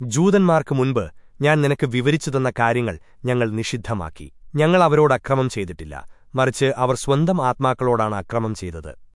ജൂതന്മാർക്ക് മുൻപ് ഞാൻ നിനക്ക് വിവരിച്ചു തന്ന കാര്യങ്ങൾ ഞങ്ങൾ നിഷിദ്ധമാക്കി. ഞങ്ങൾ അവരോട് അക്രമം ചെയ്തിട്ടില്ല. മറിച്ച് അവർ സ്വന്തം ആത്മാക്കളോടാണ് അക്രമം ചെയ്തത്.